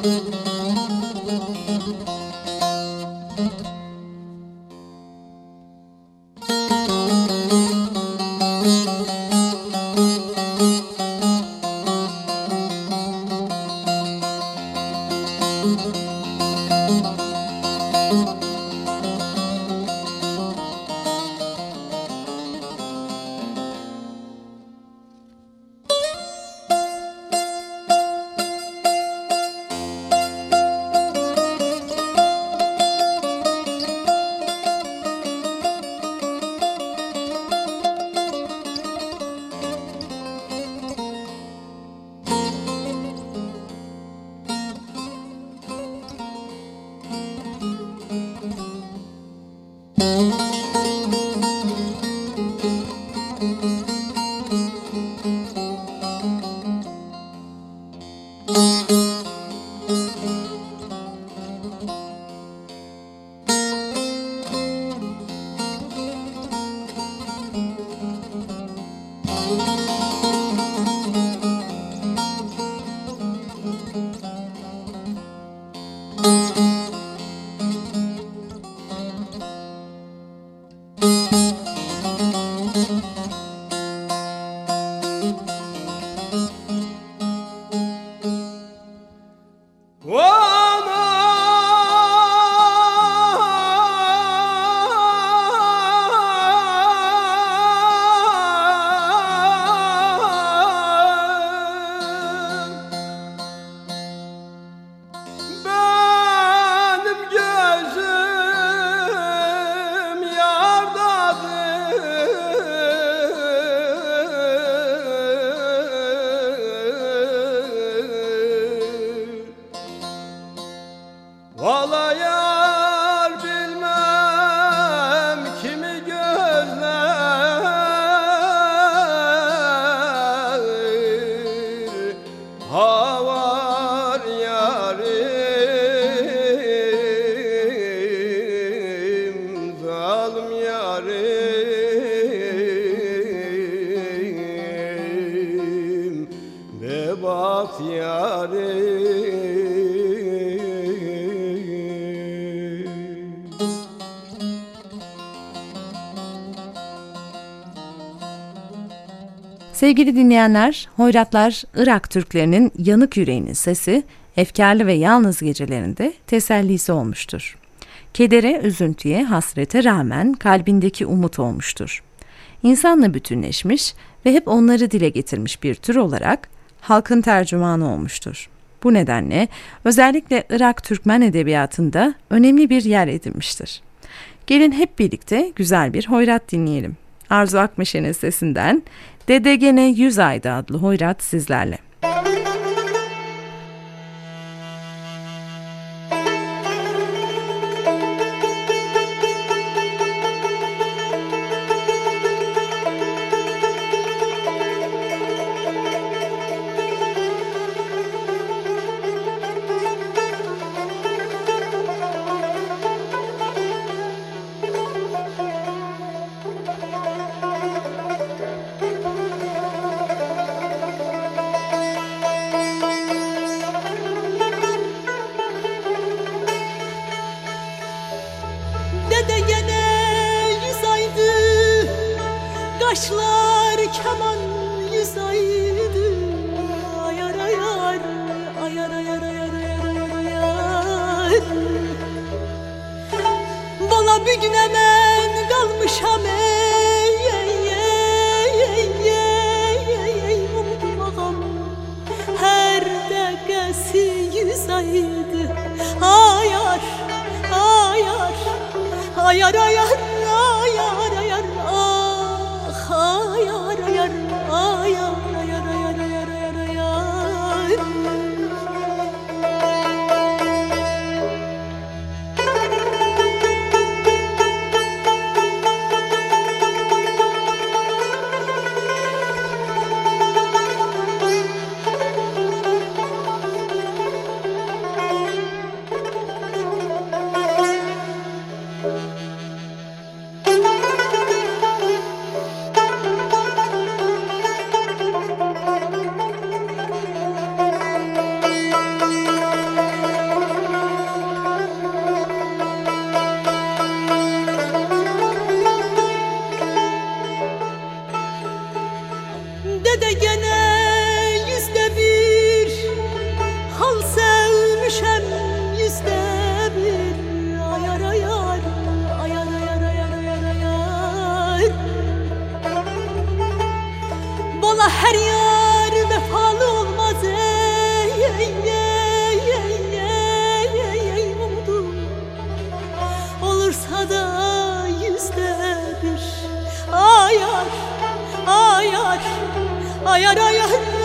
Mm-hmm. Sevgili dinleyenler, Hoyratlar Irak Türklerinin yanık yüreğinin sesi, efkarlı ve yalnız gecelerinde tesellisi olmuştur. Kedere, üzüntüye, hasrete rağmen kalbindeki umut olmuştur. İnsanla bütünleşmiş ve hep onları dile getirmiş bir tür olarak halkın tercümanı olmuştur. Bu nedenle özellikle Irak Türkmen edebiyatında önemli bir yer edinmiştir. Gelin hep birlikte güzel bir hoyrat dinleyelim. Arzu Akmeşe'nin sesinden Dede Gene 100 Ayda adlı hoyrat sizlerle. Ayar ayar Allah her yar vefalı olmaz. Ey ey ey ey ey ey ey umdum Olursa da yüzde bir. Ayar ayar ayar ayar.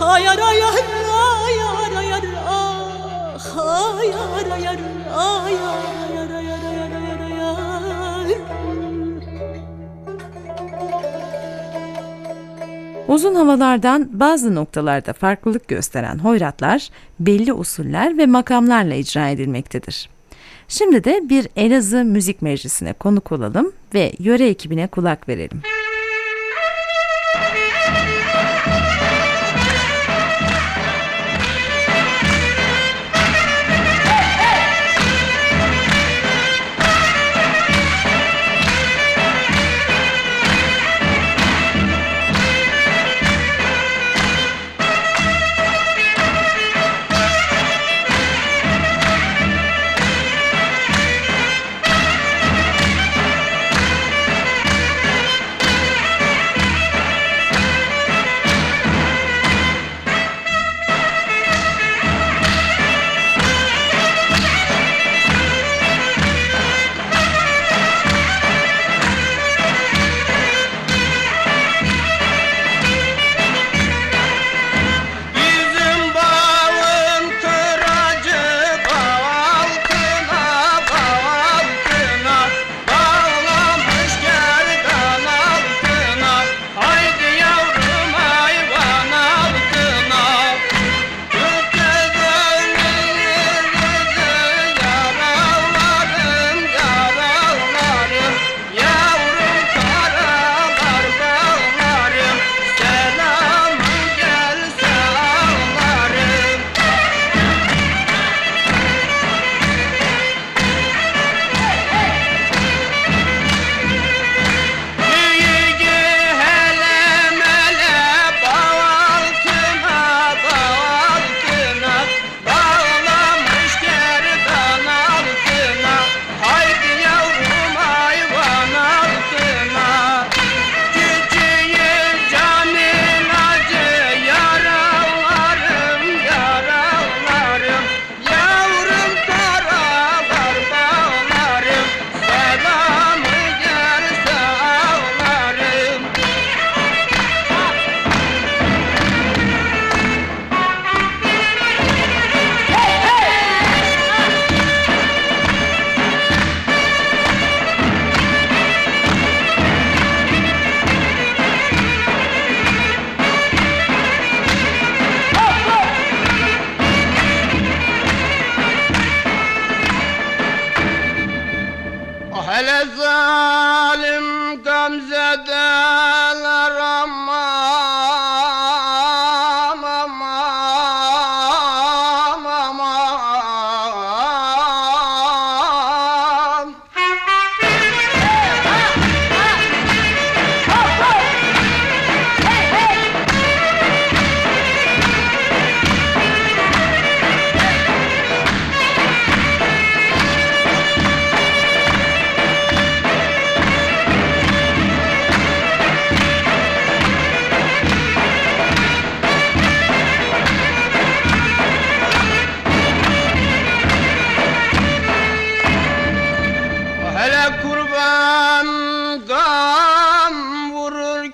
Hayar hayar hayar hayar ah hayar hayar hayar hayar hayar hayar hayar Uzun havalardan bazı noktalarda farklılık gösteren hoyratlar belli usuller ve makamlarla icra edilmektedir. Şimdi de bir Elazığ Müzik Meclisi'ne konuk olalım ve yöre ekibine kulak verelim.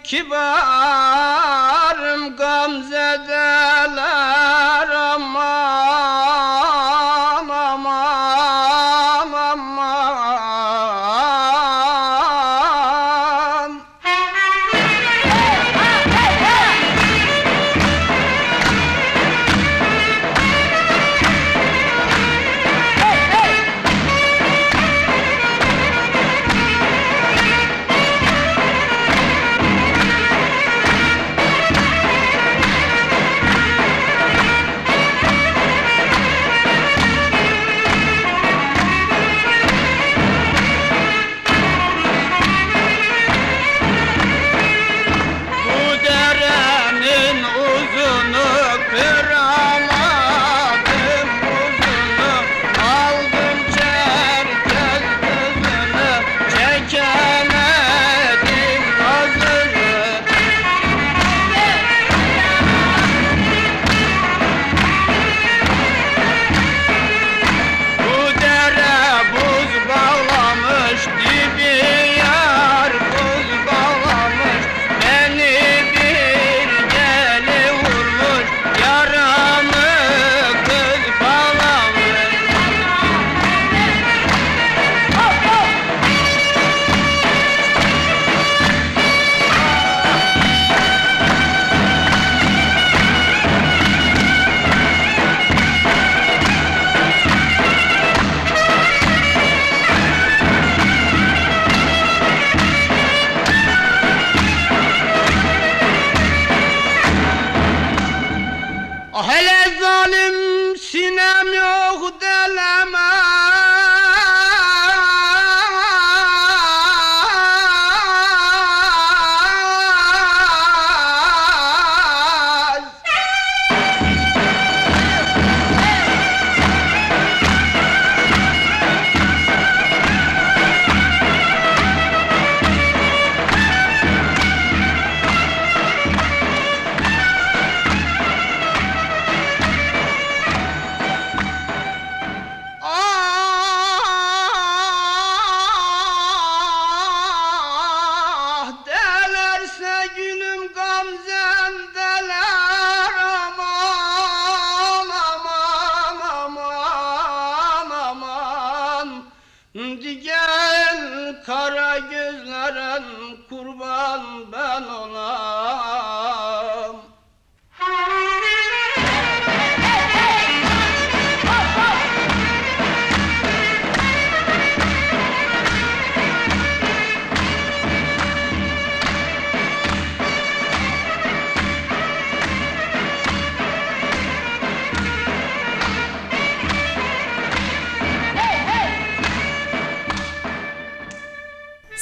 Kibarım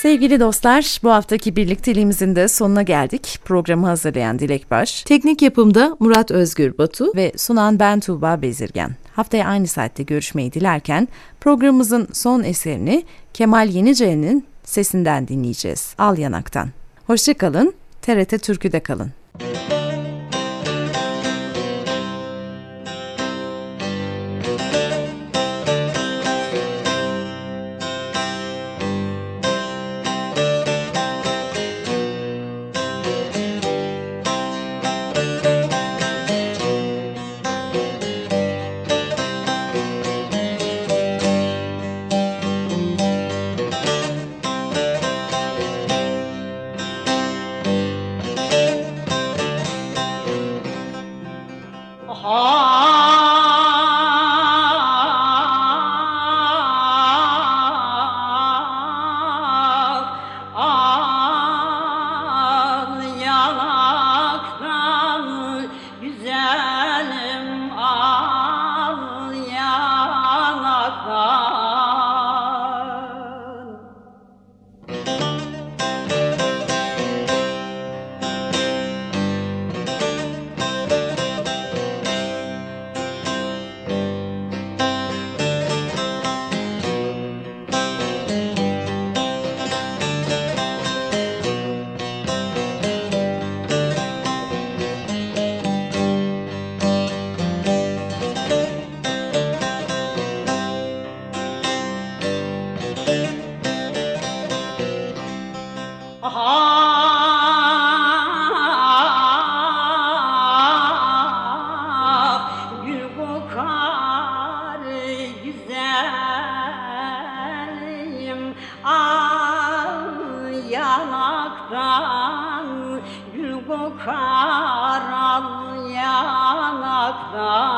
Sevgili dostlar, bu haftaki birlikteliğimizin de sonuna geldik. Programı hazırlayan Dilek Baş Teknik yapımda Murat Özgür Batu. ve sunan ben Tuğba Bezirgen. Haftaya aynı saatte görüşmeyi dilerken programımızın son eserini Kemal Yenice'nin sesinden dinleyeceğiz. Al Yanak'tan. Hoşçakalın, TRT Türkü'de kalın. 好。kokar al yanaktan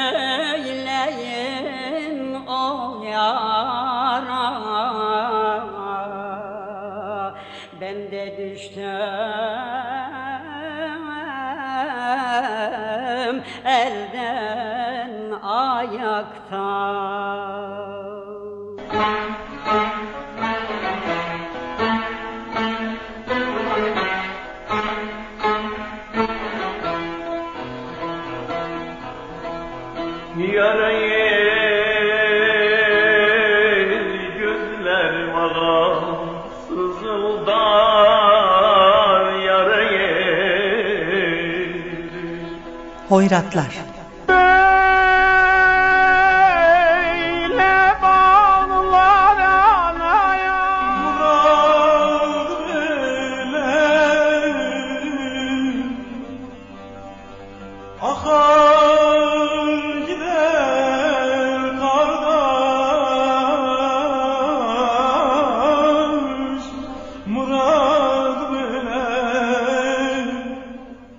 söyleyin o yara. Ben de düştüm elden ayaktan Hoyratlar